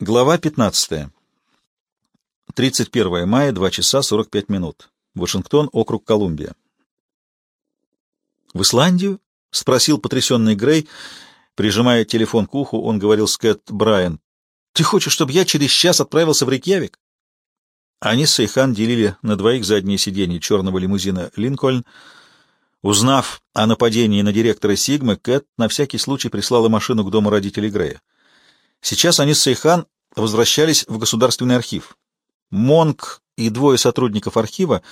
Глава 15. 31 мая, 2 часа 45 минут. Вашингтон, округ Колумбия. «В Исландию?» — спросил потрясенный Грей. Прижимая телефон к уху, он говорил с Кэт Брайан. «Ты хочешь, чтобы я через час отправился в Рейкьявик?» Они с Сейхан делили на двоих задние сиденья черного лимузина «Линкольн». Узнав о нападении на директора Сигмы, Кэт на всякий случай прислала машину к дому родителей Грея. Сейчас они с Сейхан возвращались в Государственный архив. Монк и двое сотрудников архива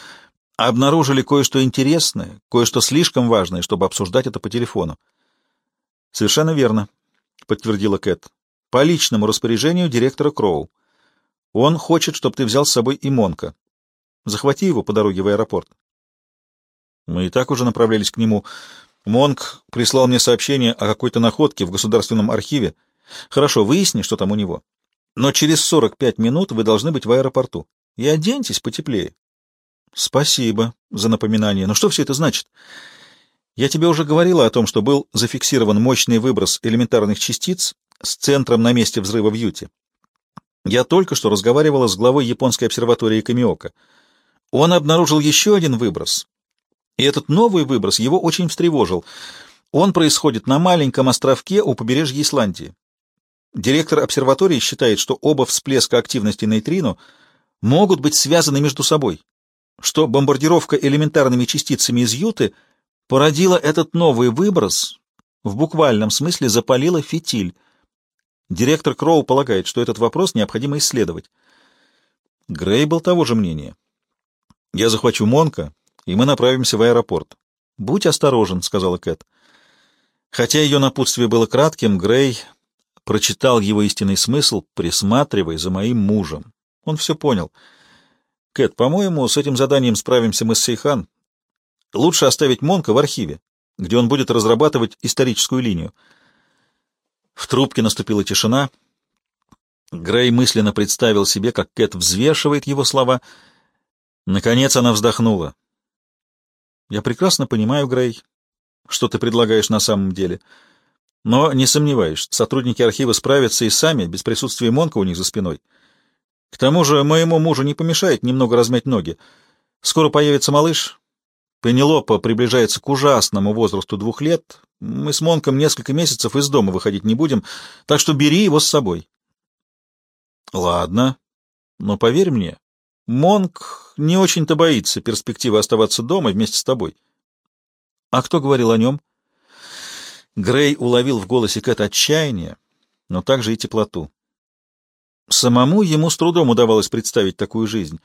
обнаружили кое-что интересное, кое-что слишком важное, чтобы обсуждать это по телефону. «Совершенно верно», — подтвердила Кэт. «По личному распоряжению директора Кроу. Он хочет, чтобы ты взял с собой и Монка. Захвати его по дороге в аэропорт». Мы и так уже направлялись к нему. Монк прислал мне сообщение о какой-то находке в Государственном архиве. Хорошо, выясни, что там у него. Но через 45 минут вы должны быть в аэропорту. И оденьтесь потеплее. Спасибо за напоминание. Но что все это значит? Я тебе уже говорила о том, что был зафиксирован мощный выброс элементарных частиц с центром на месте взрыва в Юте. Я только что разговаривала с главой японской обсерватории Камиока. Он обнаружил еще один выброс. И этот новый выброс его очень встревожил. Он происходит на маленьком островке у побережья Исландии. Директор обсерватории считает, что оба всплеска активности нейтрино могут быть связаны между собой, что бомбардировка элементарными частицами из Юты породила этот новый выброс, в буквальном смысле запалила фитиль. Директор Кроу полагает, что этот вопрос необходимо исследовать. Грей был того же мнения. «Я захвачу Монка, и мы направимся в аэропорт». «Будь осторожен», — сказала Кэт. Хотя ее напутствие было кратким, Грей прочитал его истинный смысл, присматривая за моим мужем. Он все понял. Кэт, по-моему, с этим заданием справимся мы с Сейхан. Лучше оставить Монка в архиве, где он будет разрабатывать историческую линию. В трубке наступила тишина. Грей мысленно представил себе, как Кэт взвешивает его слова. Наконец она вздохнула. «Я прекрасно понимаю, Грей, что ты предлагаешь на самом деле». Но, не сомневаюсь, сотрудники архива справятся и сами, без присутствия Монка у них за спиной. К тому же моему мужу не помешает немного размять ноги. Скоро появится малыш. Пенелопа приближается к ужасному возрасту двух лет. Мы с Монком несколько месяцев из дома выходить не будем, так что бери его с собой. Ладно, но поверь мне, Монк не очень-то боится перспективы оставаться дома вместе с тобой. А кто говорил о нем? — Грей уловил в голосе Кэт отчаяние, но также и теплоту. Самому ему с трудом удавалось представить такую жизнь.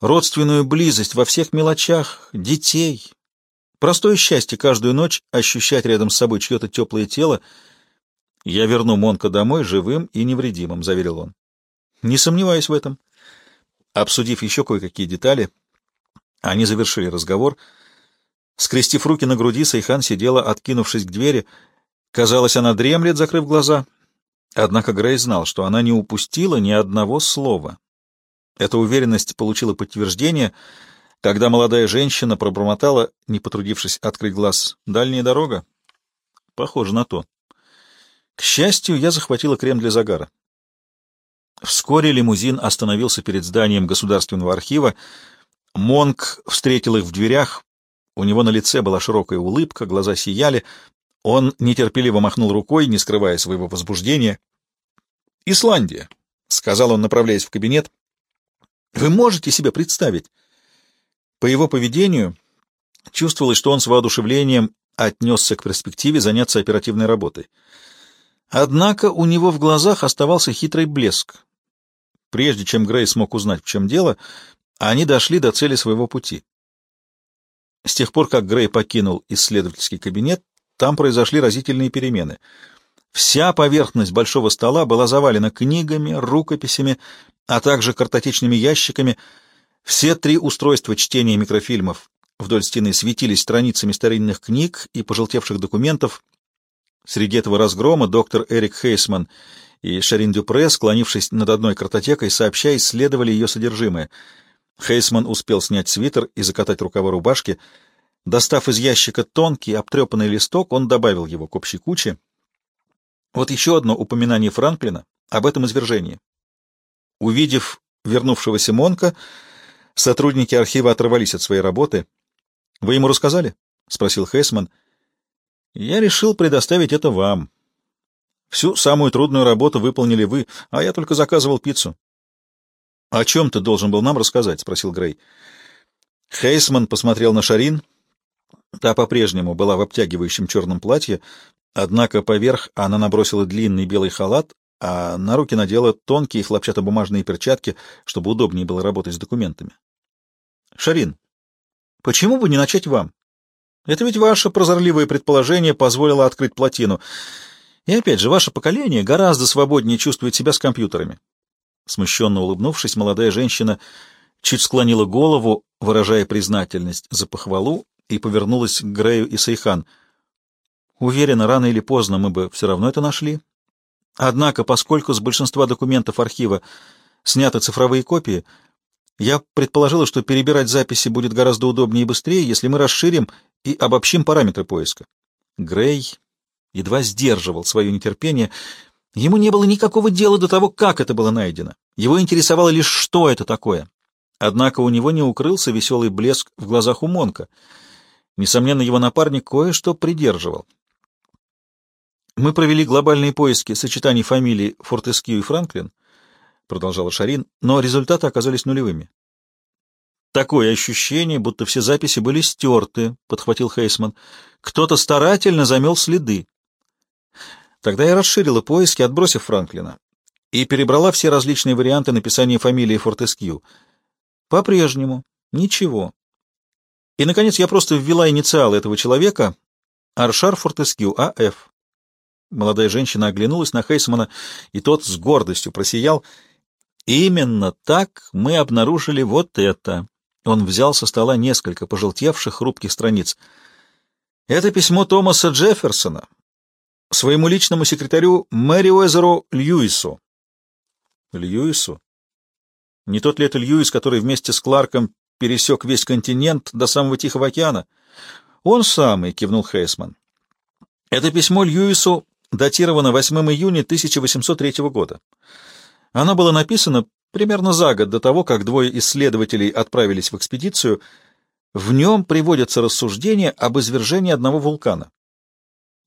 Родственную близость во всех мелочах, детей. Простое счастье каждую ночь ощущать рядом с собой чье-то теплое тело. «Я верну Монка домой живым и невредимым», — заверил он. «Не сомневаюсь в этом». Обсудив еще кое-какие детали, они завершили разговор — Скрестив руки на груди, Сайхан сидела, откинувшись к двери. Казалось, она дремлет, закрыв глаза. Однако Грей знал, что она не упустила ни одного слова. Эта уверенность получила подтверждение, когда молодая женщина пробормотала, не потрудившись открыть глаз, «Дальняя дорога?» Похоже на то. К счастью, я захватила крем для загара. Вскоре лимузин остановился перед зданием Государственного архива. Монк встретил их в дверях, у него на лице была широкая улыбка, глаза сияли. Он нетерпеливо махнул рукой, не скрывая своего возбуждения. «Исландия», — сказал он, направляясь в кабинет. «Вы можете себе представить?» По его поведению чувствовалось, что он с воодушевлением отнесся к перспективе заняться оперативной работой. Однако у него в глазах оставался хитрый блеск. Прежде чем Грей смог узнать, в чем дело, они дошли до цели своего пути. С тех пор, как Грей покинул исследовательский кабинет, там произошли разительные перемены. Вся поверхность большого стола была завалена книгами, рукописями, а также картотечными ящиками. Все три устройства чтения микрофильмов вдоль стены светились страницами старинных книг и пожелтевших документов. Среди этого разгрома доктор Эрик Хейсман и Шарин Дюпре, склонившись над одной картотекой, сообща исследовали ее содержимое — Хейсман успел снять свитер и закатать рукава рубашки. Достав из ящика тонкий, обтрепанный листок, он добавил его к общей куче. Вот еще одно упоминание Франклина об этом извержении. Увидев вернувшегося Монка, сотрудники архива оторвались от своей работы. — Вы ему рассказали? — спросил Хейсман. — Я решил предоставить это вам. Всю самую трудную работу выполнили вы, а я только заказывал пиццу. — О чем ты должен был нам рассказать? — спросил Грей. Хейсман посмотрел на Шарин. Та по-прежнему была в обтягивающем черном платье, однако поверх она набросила длинный белый халат, а на руки надела тонкие хлопчатобумажные перчатки, чтобы удобнее было работать с документами. — Шарин, почему бы не начать вам? Это ведь ваше прозорливое предположение позволило открыть плотину. И опять же, ваше поколение гораздо свободнее чувствует себя с компьютерами. Смущенно улыбнувшись, молодая женщина чуть склонила голову, выражая признательность за похвалу, и повернулась к Грею и Сейхан. Уверена, рано или поздно мы бы все равно это нашли. Однако, поскольку с большинства документов архива сняты цифровые копии, я предположила, что перебирать записи будет гораздо удобнее и быстрее, если мы расширим и обобщим параметры поиска. Грей едва сдерживал свое нетерпение. Ему не было никакого дела до того, как это было найдено. Его интересовало лишь, что это такое. Однако у него не укрылся веселый блеск в глазах у Монка. Несомненно, его напарник кое-что придерживал. «Мы провели глобальные поиски сочетаний фамилий Фортескью и Франклин», — продолжала Шарин, — «но результаты оказались нулевыми». «Такое ощущение, будто все записи были стерты», — подхватил Хейсман. «Кто-то старательно замел следы». Тогда я расширила поиски, отбросив Франклина, и перебрала все различные варианты написания фамилии Фортескью. По-прежнему. Ничего. И, наконец, я просто ввела инициалы этого человека — Аршар Фортескью, А.Ф. Молодая женщина оглянулась на Хейсмана, и тот с гордостью просиял. «Именно так мы обнаружили вот это». Он взял со стола несколько пожелтевших хрупких страниц. «Это письмо Томаса Джефферсона, своему личному секретарю Мэри Уэзеру Льюису. Льюису? Не тот ли это Льюис, который вместе с Кларком пересек весь континент до самого Тихого океана? Он самый, кивнул Хейсман. Это письмо Льюису датировано 8 июня 1803 года. Оно было написано примерно за год до того, как двое исследователей отправились в экспедицию. В нем приводятся рассуждения об извержении одного вулкана.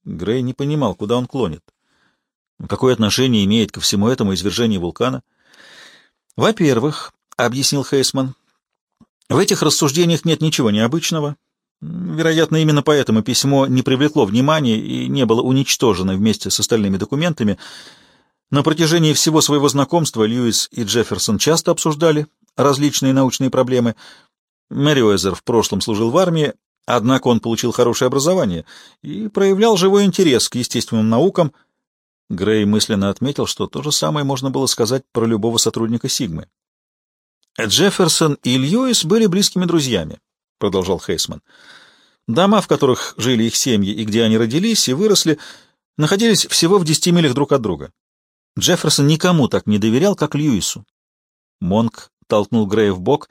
Грей не понимал, куда он клонит. Какое отношение имеет ко всему этому извержение вулкана? Во-первых, — объяснил Хейсман, — в этих рассуждениях нет ничего необычного. Вероятно, именно поэтому письмо не привлекло внимания и не было уничтожено вместе с остальными документами. На протяжении всего своего знакомства Льюис и Джефферсон часто обсуждали различные научные проблемы. Мэриуэзер в прошлом служил в армии, Однако он получил хорошее образование и проявлял живой интерес к естественным наукам. Грей мысленно отметил, что то же самое можно было сказать про любого сотрудника Сигмы. «Джефферсон и Льюис были близкими друзьями», — продолжал Хейсман. «Дома, в которых жили их семьи и где они родились и выросли, находились всего в десяти милях друг от друга. Джефферсон никому так не доверял, как Льюису». Монк толкнул Грея в бок.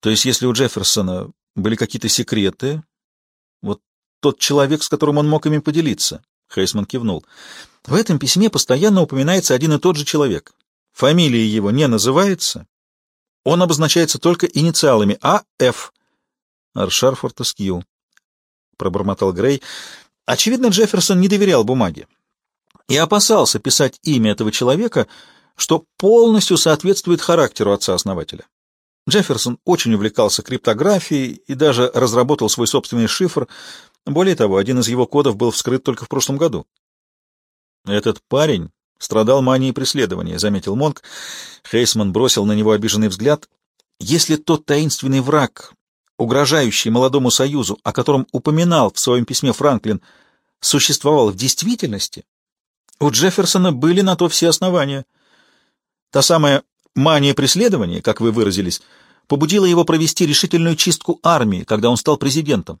«То есть, если у Джефферсона были какие-то секреты. Вот тот человек, с которым он мог ими поделиться. Хейсман кивнул. В этом письме постоянно упоминается один и тот же человек. Фамилия его не называется. Он обозначается только инициалами А.Ф. Аршар Фортескью, пробормотал Грей. Очевидно, Джефферсон не доверял бумаге и опасался писать имя этого человека, что полностью соответствует характеру отца-основателя. Джефферсон очень увлекался криптографией и даже разработал свой собственный шифр. Более того, один из его кодов был вскрыт только в прошлом году. «Этот парень страдал манией преследования», — заметил Монк. Хейсман бросил на него обиженный взгляд. «Если тот таинственный враг, угрожающий молодому союзу, о котором упоминал в своем письме Франклин, существовал в действительности, у Джефферсона были на то все основания. Та самая Мания преследования, как вы выразились, побудила его провести решительную чистку армии, когда он стал президентом.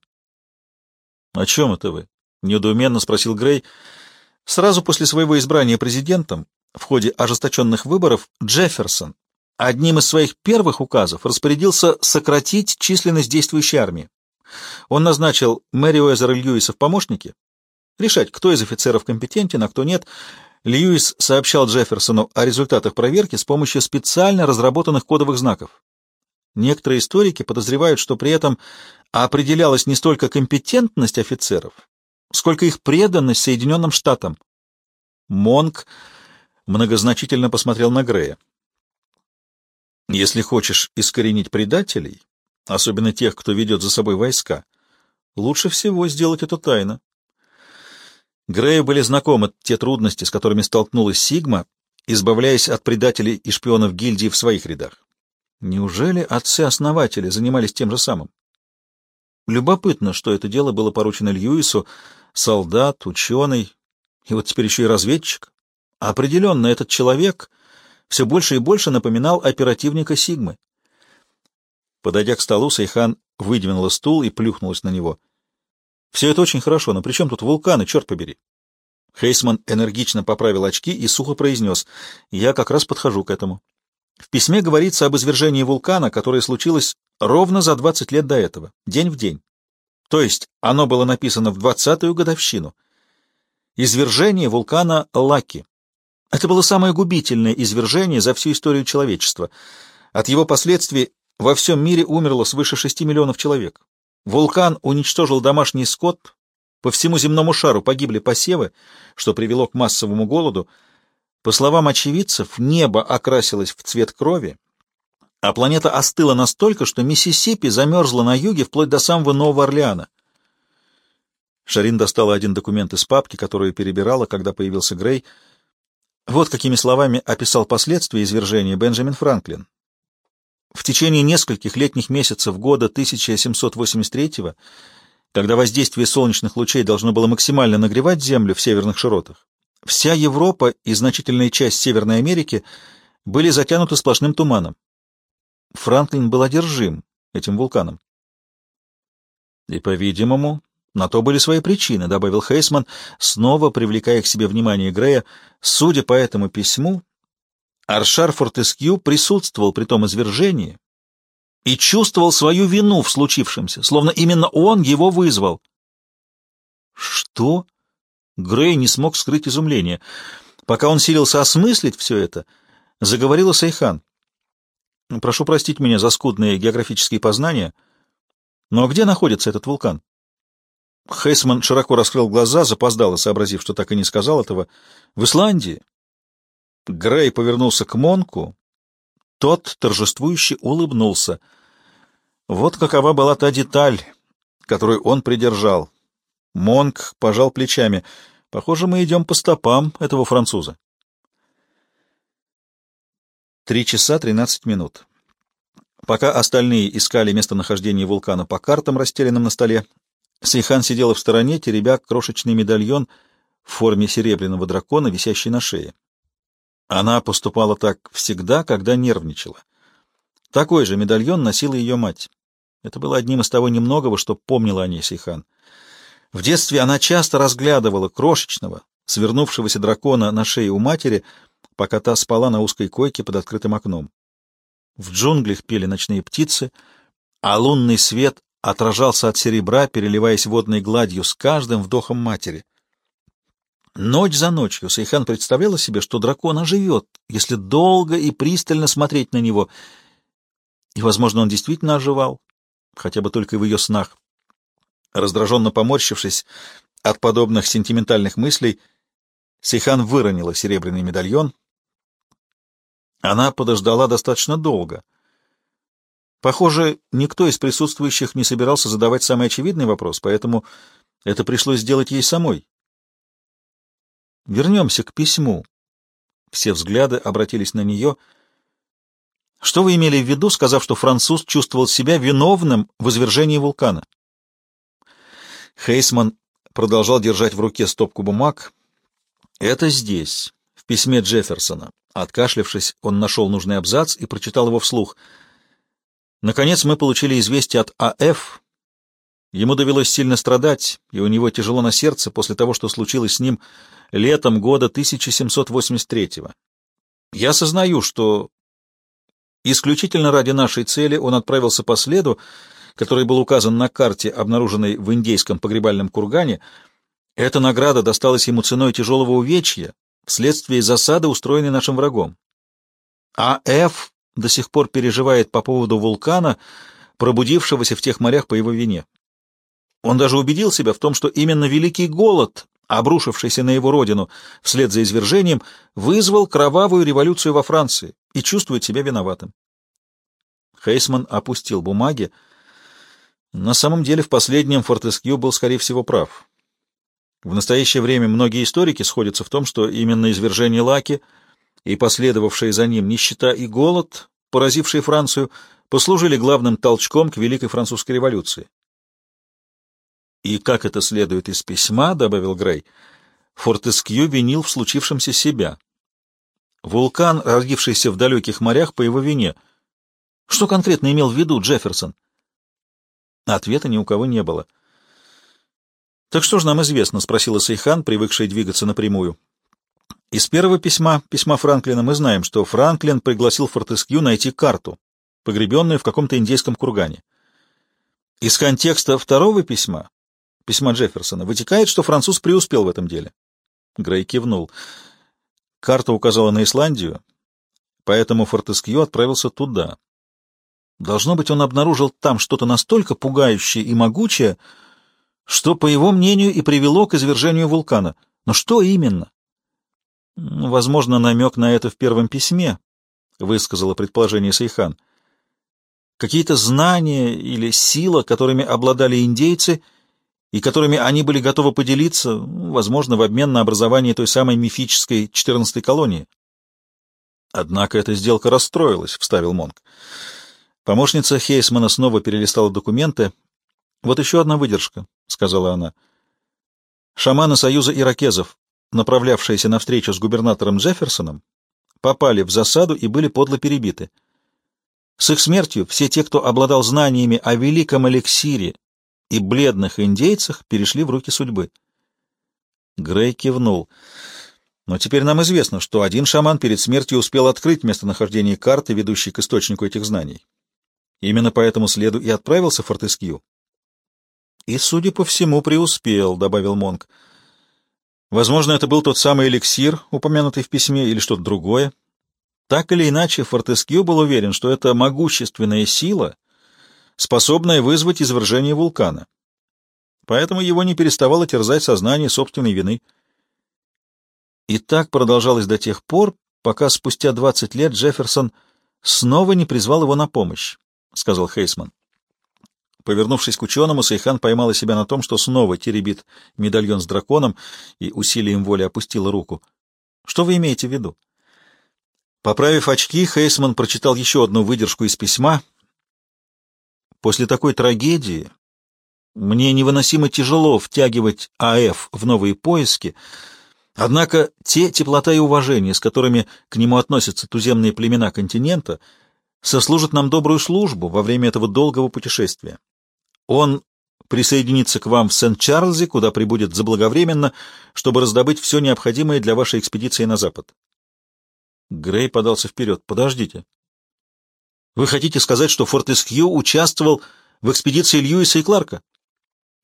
— О чем это вы? — недоуменно спросил Грей. Сразу после своего избрания президентом, в ходе ожесточенных выборов, Джефферсон одним из своих первых указов распорядился сократить численность действующей армии. Он назначил Мэри Уэзера Льюиса в помощники, решать, кто из офицеров компетентен, а кто нет. Льюис сообщал Джефферсону о результатах проверки с помощью специально разработанных кодовых знаков. Некоторые историки подозревают, что при этом определялась не столько компетентность офицеров, сколько их преданность Соединенным Штатам. Монк многозначительно посмотрел на Грея. «Если хочешь искоренить предателей, особенно тех, кто ведет за собой войска, лучше всего сделать это тайно. Грею были знакомы те трудности, с которыми столкнулась Сигма, избавляясь от предателей и шпионов гильдии в своих рядах. Неужели отцы-основатели занимались тем же самым? Любопытно, что это дело было поручено Льюису, солдат, ученый, и вот теперь еще и разведчик. Определенно, этот человек все больше и больше напоминал оперативника Сигмы. Подойдя к столу, Сайхан выдвинула стул и плюхнулась на него. «Все это очень хорошо, но при чем тут вулканы, черт побери?» Хейсман энергично поправил очки и сухо произнес. «Я как раз подхожу к этому. В письме говорится об извержении вулкана, которое случилось ровно за 20 лет до этого, день в день. То есть оно было написано в 20-ю годовщину. Извержение вулкана Лаки. Это было самое губительное извержение за всю историю человечества. От его последствий во всем мире умерло свыше 6 миллионов человек. Вулкан уничтожил домашний скот, по всему земному шару погибли посевы, что привело к массовому голоду, по словам очевидцев, небо окрасилось в цвет крови, а планета остыла настолько, что Миссисипи замерзла на юге вплоть до самого Нового Орлеана. Шарин достала один документ из папки, которую перебирала, когда появился Грей. Вот какими словами описал последствия извержения Бенджамин Франклин. В течение нескольких летних месяцев года 1783 когда воздействие солнечных лучей должно было максимально нагревать Землю в северных широтах, Вся Европа и значительная часть Северной Америки были затянуты сплошным туманом. Франклин был одержим этим вулканом. И, по-видимому, на то были свои причины, добавил Хейсман, снова привлекая к себе внимание Грея. Судя по этому письму, Аршар Фортескью присутствовал при том извержении и чувствовал свою вину в случившемся, словно именно он его вызвал. Что? Грей не смог скрыть изумление. Пока он силился осмыслить все это, заговорила Сайхан. «Прошу простить меня за скудные географические познания, но где находится этот вулкан?» Хейсман широко раскрыл глаза, запоздало, сообразив, что так и не сказал этого. «В Исландии». Грей повернулся к Монку. Тот торжествующе улыбнулся. Вот какова была та деталь, которую он придержал. Монк пожал плечами. Похоже, мы идем по стопам этого француза. Три часа тринадцать минут. Пока остальные искали местонахождение вулкана по картам, расстеленным на столе, Сейхан сидела в стороне, теребя крошечный медальон в форме серебряного дракона, висящий на шее. Она поступала так всегда, когда нервничала. Такой же медальон носила ее мать. Это было одним из того немногого, что помнила о ней Сейхан. В детстве она часто разглядывала крошечного, свернувшегося дракона на шее у матери, пока та спала на узкой койке под открытым окном. В джунглях пели ночные птицы, а лунный свет отражался от серебра, переливаясь водной гладью с каждым вдохом матери. Ночь за ночью Сайхан представляла себе, что дракон оживет, если долго и пристально смотреть на него. И, возможно, он действительно оживал, хотя бы только в ее снах. Раздраженно поморщившись от подобных сентиментальных мыслей, Сейхан выронила серебряный медальон. Она подождала достаточно долго. Похоже, никто из присутствующих не собирался задавать самый очевидный вопрос, поэтому это пришлось сделать ей самой. Вернемся к письму. Все взгляды обратились на нее. Что вы имели в виду, сказав, что француз чувствовал себя виновным в извержении вулкана? Хейсман продолжал держать в руке стопку бумаг. «Это здесь, в письме Джефферсона». Откашлявшись, он нашел нужный абзац и прочитал его вслух. «Наконец мы получили известие от А.Ф. Ему довелось сильно страдать, и у него тяжело на сердце после того, что случилось с ним летом года 1783-го. Я сознаю, что исключительно ради нашей цели он отправился по следу, который был указан на карте, обнаруженной в индейском погребальном кургане, эта награда досталась ему ценой тяжелого увечья, вследствие засады, устроенной нашим врагом. А Ф до сих пор переживает по поводу вулкана, пробудившегося в тех морях по его вине. Он даже убедил себя в том, что именно великий голод, обрушившийся на его родину вслед за извержением, вызвал кровавую революцию во Франции и чувствует себя виноватым. Хейсман опустил бумаги. На самом деле в последнем Фортескью был, скорее всего, прав. В настоящее время многие историки сходятся в том, что именно извержение Лаки и последовавшие за ним нищета и голод, поразившие Францию, послужили главным толчком к Великой Французской революции. И как это следует из письма, — добавил Грей, — Фортескью винил в случившемся себя. Вулкан, родившийся в далеких морях по его вине. Что конкретно имел в виду Джефферсон? Ответа ни у кого не было. — «Так что же нам известно?» — спросила Сейхан, привыкшая двигаться напрямую. Из первого письма, письма Франклина, мы знаем, что Франклин пригласил Фортескью найти карту, погребенную в каком-то индейском кургане. Из контекста второго письма, письма Джефферсона, вытекает, что француз преуспел в этом деле. Грей кивнул. Карта указала на Исландию, поэтому Фортескью отправился туда. Должно быть, он обнаружил там что-то настолько пугающее и могучее, что, по его мнению, и привело к извержению вулкана. Но что именно? Возможно, намек на это в первом письме, высказала предположение Сейхан. Какие-то знания или сила, которыми обладали индейцы и которыми они были готовы поделиться, возможно, в обмен на образование той самой мифической 14-й колонии. Однако эта сделка расстроилась, вставил Монк. Помощница Хейсмана снова перелистала документы. Вот еще одна выдержка. — сказала она. Шаманы Союза иракезов, направлявшиеся на встречу с губернатором Джефферсоном, попали в засаду и были подло перебиты. С их смертью все те, кто обладал знаниями о великом эликсире и бледных индейцах, перешли в руки судьбы. Грей кивнул. Но теперь нам известно, что один шаман перед смертью успел открыть местонахождение карты, ведущей к источнику этих знаний. Именно по этому следу и отправился Фортескью. И, судя по всему, преуспел, — добавил Монг. Возможно, это был тот самый эликсир, упомянутый в письме, или что-то другое. Так или иначе, Фортескью был уверен, что это могущественная сила, способная вызвать извержение вулкана. Поэтому его не переставало терзать сознание собственной вины. И так продолжалось до тех пор, пока спустя двадцать лет Джефферсон снова не призвал его на помощь, — сказал Хейсман. Повернувшись к ученому, Сейхан поймала себя на том, что снова теребит медальон с драконом и усилием воли опустила руку. «Что вы имеете в виду?» Поправив очки, Хейсман прочитал еще одну выдержку из письма. «После такой трагедии мне невыносимо тяжело втягивать АФ в новые поиски, однако те теплота и уважение, с которыми к нему относятся туземные племена континента, сослужат нам добрую службу во время этого долгого путешествия. Он присоединится к вам в Сент-Чарльзе, куда прибудет заблаговременно, чтобы раздобыть все необходимое для вашей экспедиции на запад. Грей подался вперед. Подождите. Вы хотите сказать, что Фортескью участвовал в экспедиции Льюиса и Кларка?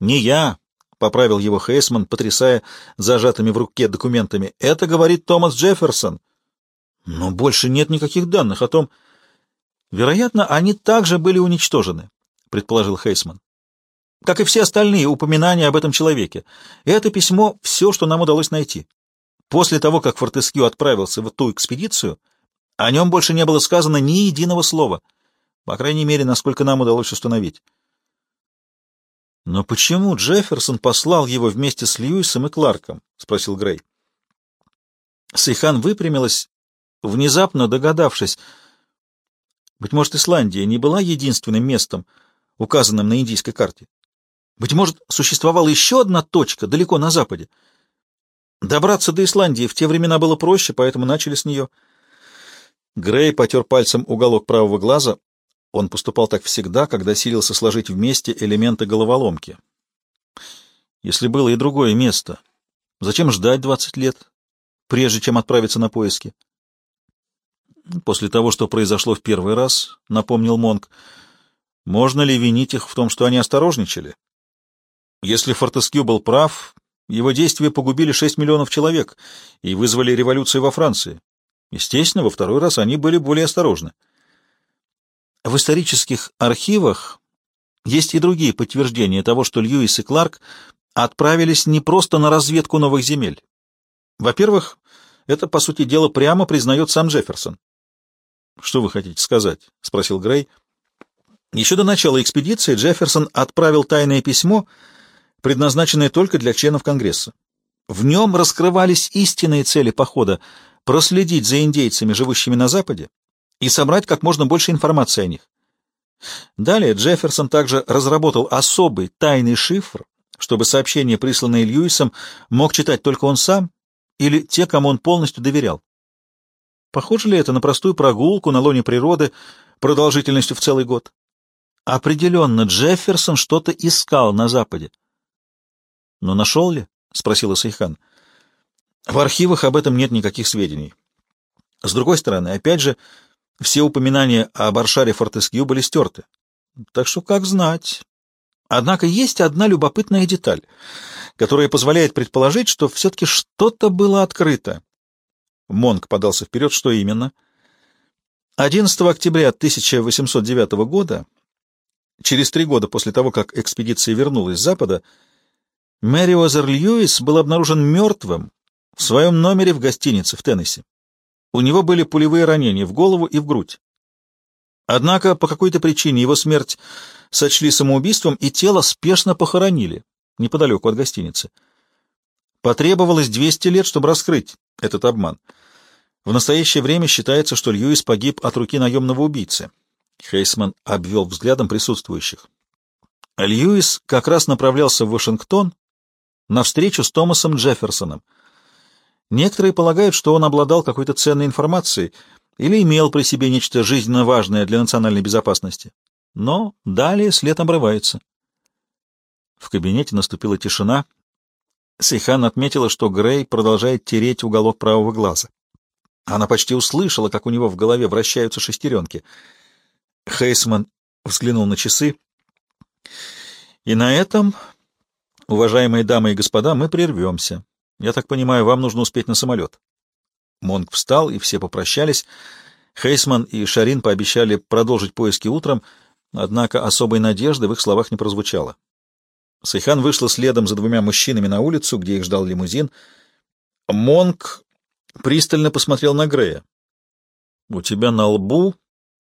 Не я, — поправил его Хейсман, потрясая зажатыми в руке документами. Это говорит Томас Джефферсон. Но больше нет никаких данных о том... Вероятно, они также были уничтожены, — предположил Хейсман как и все остальные упоминания об этом человеке. Это письмо — все, что нам удалось найти. После того, как Фортескью отправился в ту экспедицию, о нем больше не было сказано ни единого слова, по крайней мере, насколько нам удалось установить. «Но почему Джефферсон послал его вместе с Льюисом и Кларком?» — спросил Грей. Сейхан выпрямилась, внезапно догадавшись. Быть может, Исландия не была единственным местом, указанным на индийской карте. Быть может, существовала еще одна точка далеко на западе. Добраться до Исландии в те времена было проще, поэтому начали с нее. Грей потер пальцем уголок правого глаза. Он поступал так всегда, когда силился сложить вместе элементы головоломки. Если было и другое место, зачем ждать двадцать лет, прежде чем отправиться на поиски? После того, что произошло в первый раз, напомнил Монк, можно ли винить их в том, что они осторожничали? Если Фортескью был прав, Его действия погубили 6 миллионов человек и вызвали революцию во Франции. Естественно, во второй раз они были более осторожны. В исторических архивах есть и другие подтверждения того, что Льюис и Кларк отправились не просто на разведку новых земель. Во-первых, это, по сути дела, прямо признает сам Джефферсон. «Что вы хотите сказать?» — спросил Грей. Еще до начала экспедиции Джефферсон отправил тайное письмо, предназначенное только для членов Конгресса. В нем раскрывались истинные цели похода — проследить за индейцами, живущими на Западе, и собрать как можно больше информации о них. Далее Джефферсон также разработал особый тайный шифр, чтобы сообщения, присланные Льюисом, мог читать только он сам или те, кому он полностью доверял. Похоже ли это на простую прогулку на лоне природы продолжительностью в целый год? Определенно, Джефферсон что-то искал на Западе. «Но нашел ли?» — спросила Сайхан. «В архивах об этом нет никаких сведений. С другой стороны, опять же, все упоминания об Аршаре Фортескью были стерты. Так что как знать. Однако есть одна любопытная деталь, которая позволяет предположить, что все-таки что-то было открыто. Монк подался вперед, что именно? 11 октября 1809 года, через три года после того, как экспедиция вернулась с запада, Мэри Озер Льюис был обнаружен мертвым в своем номере в гостинице в Теннесси. У него были пулевые ранения в голову и в грудь. Однако по какой-то причине его смерть сочли самоубийством и тело спешно похоронили неподалеку от гостиницы. Потребовалось 200 лет, чтобы раскрыть этот обман. В настоящее время считается, что Льюис погиб от руки наемного убийцы. Хейсман обвел взглядом присутствующих. Льюис как раз направлялся в Вашингтон на встречу с Томасом Джефферсоном — Некоторые полагают, что он обладал какой-то ценной информацией или имел при себе нечто жизненно важное для национальной безопасности. Но далее след обрывается. В кабинете наступила тишина. Сейхан отметила, что Грей продолжает тереть уголок правого глаза. Она почти услышала, как у него в голове вращаются шестеренки. Хейсман взглянул на часы. «И на этом, уважаемые дамы и господа, мы прервемся. Я так понимаю, вам нужно успеть на самолет. Монк встал, и все попрощались. Хейсман и Шарин пообещали продолжить поиски утром, однако особой надежды в их словах не прозвучало. Сайхан вышла следом за двумя мужчинами на улицу, где их ждал лимузин. Монк пристально посмотрел на Грея. — У тебя на лбу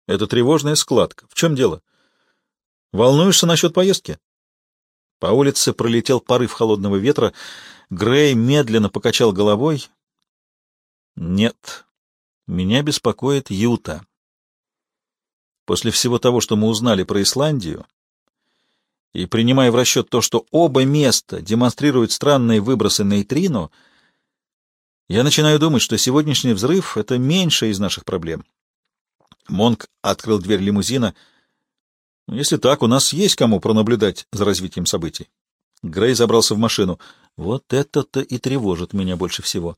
это тревожная складка. В чем дело? Волнуешься насчет поездки? По улице пролетел порыв холодного ветра. Грей медленно покачал головой. «Нет, меня беспокоит Юта. После всего того, что мы узнали про Исландию, и принимая в расчет то, что оба места демонстрируют странные выбросы нейтрино, я начинаю думать, что сегодняшний взрыв — это меньше из наших проблем». Монк открыл дверь лимузина. «Если так, у нас есть кому пронаблюдать за развитием событий». Грей забрался в машину. Вот это-то и тревожит меня больше всего.